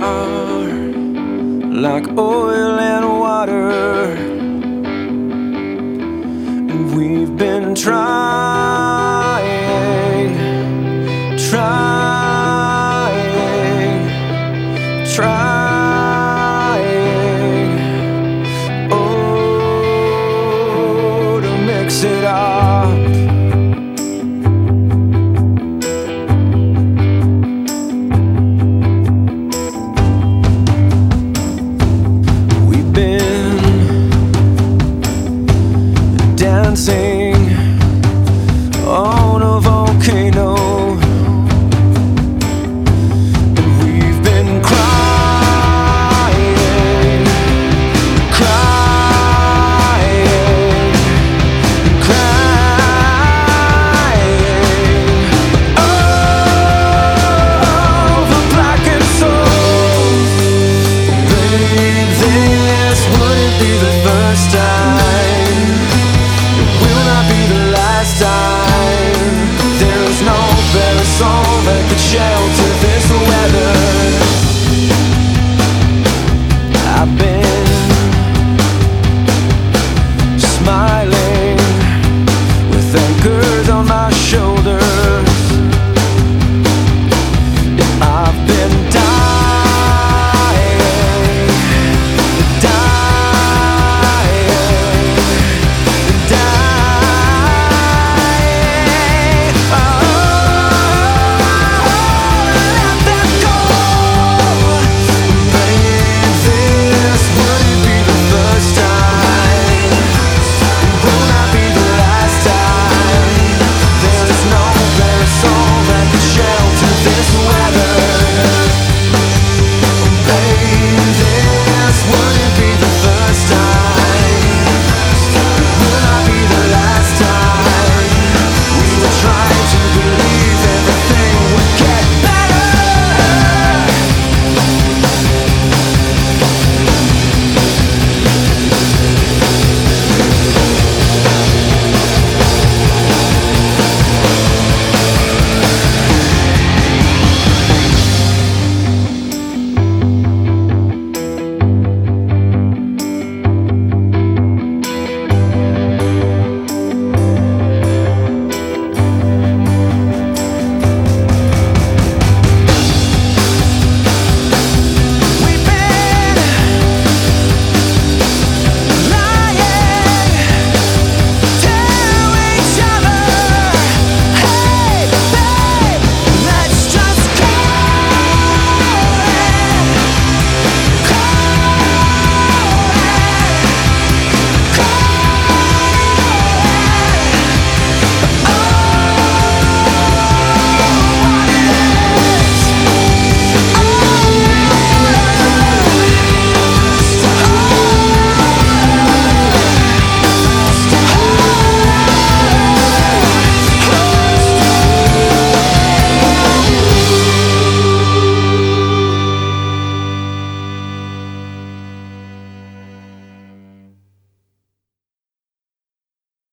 are like oil and water. And we've been trying, trying, trying. Oh, it up dancing.